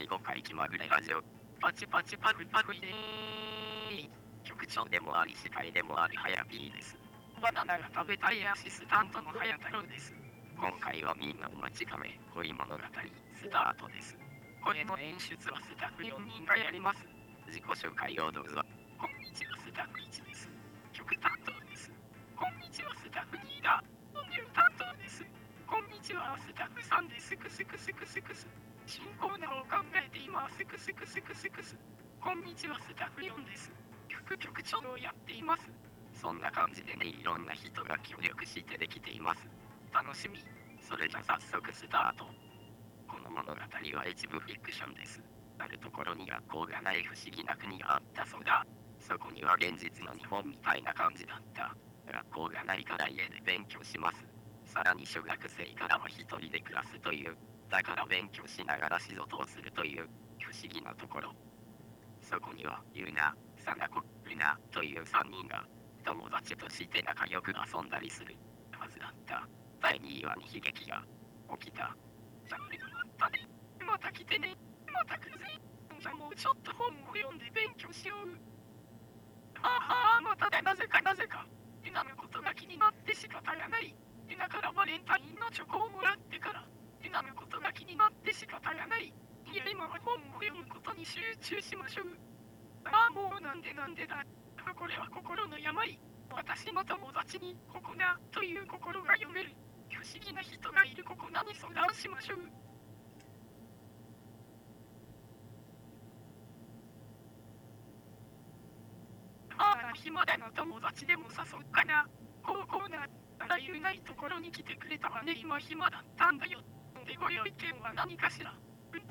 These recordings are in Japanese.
第5回気まぐれラジオ。パチパチパクパクイでー局長でもあり司会でもあるはやぴーです。バナナが食べたいアシスタントのはや太郎です。今回はみんなお待ちかめ恋物語スタートです。これの演出はスタッフ4人がやります。自己紹介をどうぞ。こんにちはスタッフ1です。曲担当です。こんにちはスタッフ2だ音源担当です。こんにちはスタッフ3です。クスクスクスクス新コーナーを考えていますクスクスクスクスこんにちはスタッフ4です。副局長をやっています。そんな感じでねいろんな人が協力してできています。楽しみ。それじゃ早速スタート。この物語は一部フィクションです。あるところに学校がない不思議な国があったそうだ。そこには現実の日本みたいな感じだった。学校がないから家で勉強します。さらに小学生からは一人で暮らすという。だから勉強しながら仕事をするという不思議なところ。そこにはユナ、サナコ、ルナという3人が友達として仲良く遊んだりするはずだった。第2話に悲劇が起きた。じゃあ俺がまたねまた来てね。また来るぜ。じゃあもうちょっと本を読んで勉強しようああまたねなぜかなぜかユナのことが気になって仕方がないユナからバレンタインのチョコをもらってからユナのことが気になって仕方がないいや今は本を読むことに集中しましょう。ああもうなんでなんでだ。これは心の病。私の友達にここなという心が読める。不思議な人がいるここなに相談しましょう。ああ暇だな友達でも誘うかな。高校なあらゆるないところに来てくれたわね今暇だったんだよ。でご用意見は何かしら。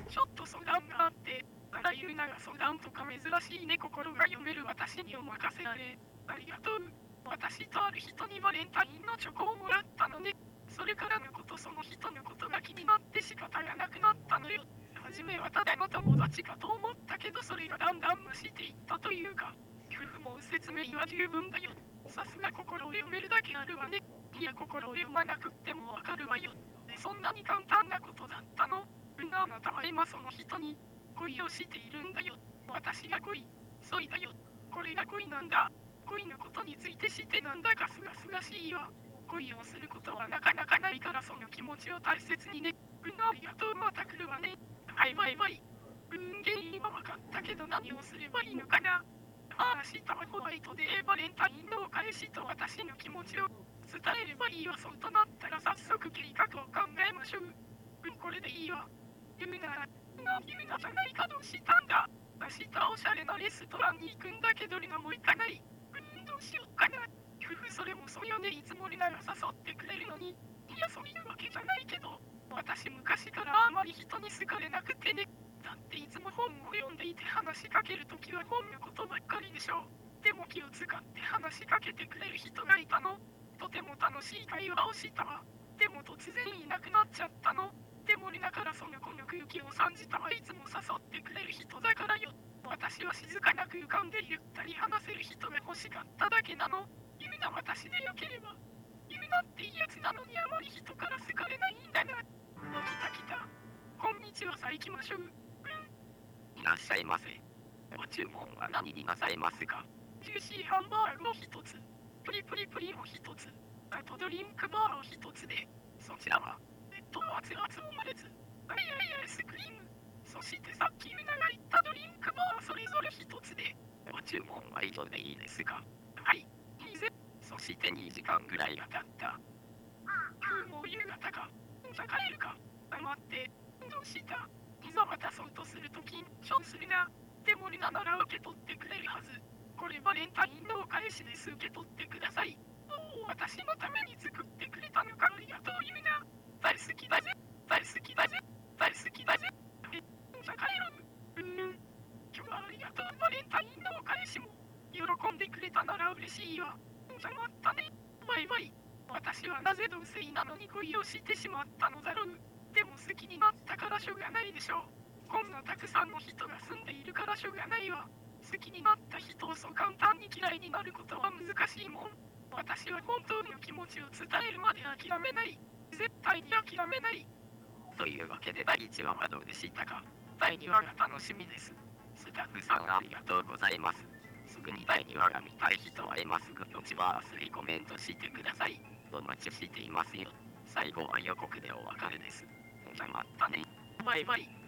ちょっと相談があって。あらゆるなが相談とか珍しいね心が読める私にお任せあれ。ありがとう。私とある人にバレンタインのチョコをもらったのね。それからのことその人のことが気になって仕方がなくなったのよ。初めはただの友達かと思ったけどそれがだんだん増していったというか夫婦も説明は十分だよ。さすが心を読めるだけあるわね。いや心を読まなくってもわかるわよ。そんなに簡単なことだったの？うんあなたは今その人に恋をしているんだよ。私が恋。そいだよ。これが恋なんだ。恋のことについて知ってなんだかすがすがしいわ。恋をすることはなかなかないからその気持ちを大切にね。うんありがとう。また来るわね。はいバイバイうん原因は分かったけど何をすればいいのかな。ああ明日はホワイトデーバレンタインのお返しと私の気持ちを。伝えればいいわ。そうとなったら早速計画を考えましょう。うんこれでいいわ。言うならな言うなじゃないかどうしたんだ。明日おしゃれなレストランに行くんだけどリナも行かない。うんどうしようかな。夫婦それもそうよね。いつもリナが誘ってくれるのに。いやそういうわけじゃないけど。私昔からあまり人に好かれなくてね。だっていつも本を読んでいて話しかけるときは本のことばっかりでしょ。うでも気を使って話しかけてくれる人がいたの。とても楽しい会話をしたわ。でも突然いなくなっちゃったの。もリナからその子の空気を感じたはいつも誘ってくれる人だからよ私は静かな空間でゆったり話せる人が欲しかっただけなの言うな私でよければ言うなっていいやつなのにあまり人から好かれないんだな来た来たこんにちはさ行きましょういらっしゃいませご注文は何になさいますか？ジューシーハンバーグを一つプリプリプリを一つ。あとドリンクバーを一つ。でそちらは熱々オムレツアイアイアイスクリームそしてさっきユナが言ったドリンクバーそれぞれ一つでご注文は以上でいいですかはいいいぜそして2時間ぐらいが経ったふうもう夕方かじゃ帰るか待ってどうしたいざ渡そうとすると緊張するなでもリナなら受け取ってくれるはずこれバレンタインのお返しです受け取ってくださいおお私のために作ってくれたのかありがとうユナ大好きだぜ大好きだぜ大好きだぜえじゃあ帰ろううん今日はありがとうバレンタインのお返しも喜んでくれたなら嬉しいわじゃあまたねバイバイ私はなぜ同性なのに恋をしてしまったのだろうでも好きになったからしょうがないでしょう。こんなたくさんの人が住んでいるからしょうがないわ好きになった人をそう簡単に嫌いになることは難しいもん。私は本当の気持ちを伝えるまで諦めない。絶対に諦めない。というわけで第1話はどうでしたか第2話が楽しみです。スタッフさんありが。とうございます。すぐに第2話が見たい人は今すぐのちバースにコメントしてください。お待ちしていますよ。最後は予告でお別れです。じゃあまたね。バイバイ。